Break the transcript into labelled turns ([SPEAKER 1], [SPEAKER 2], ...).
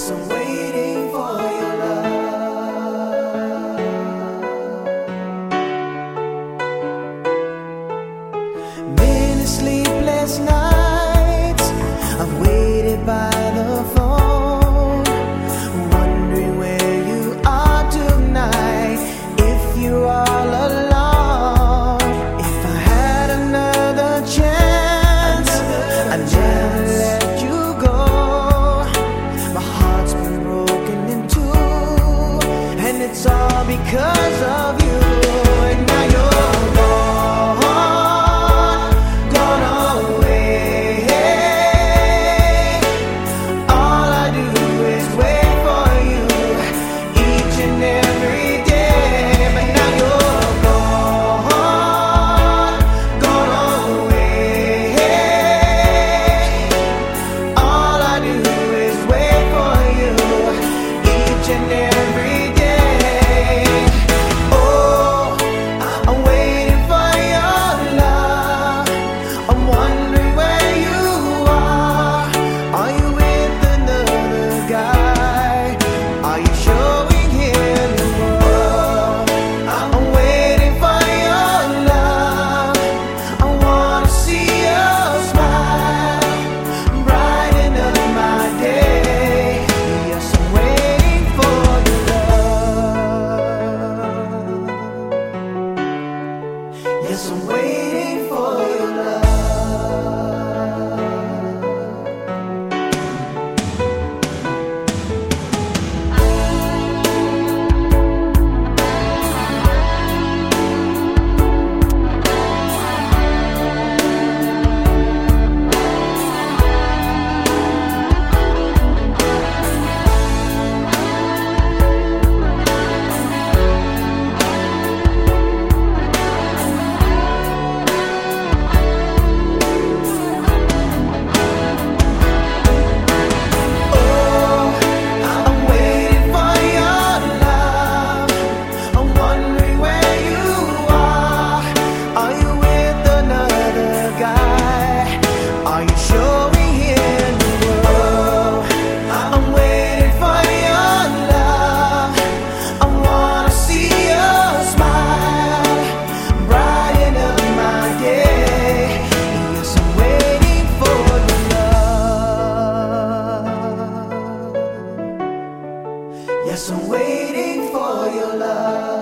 [SPEAKER 1] I'm waiting for your love. Many sleepless nights, I've waited by Yes, I'm waiting for your love.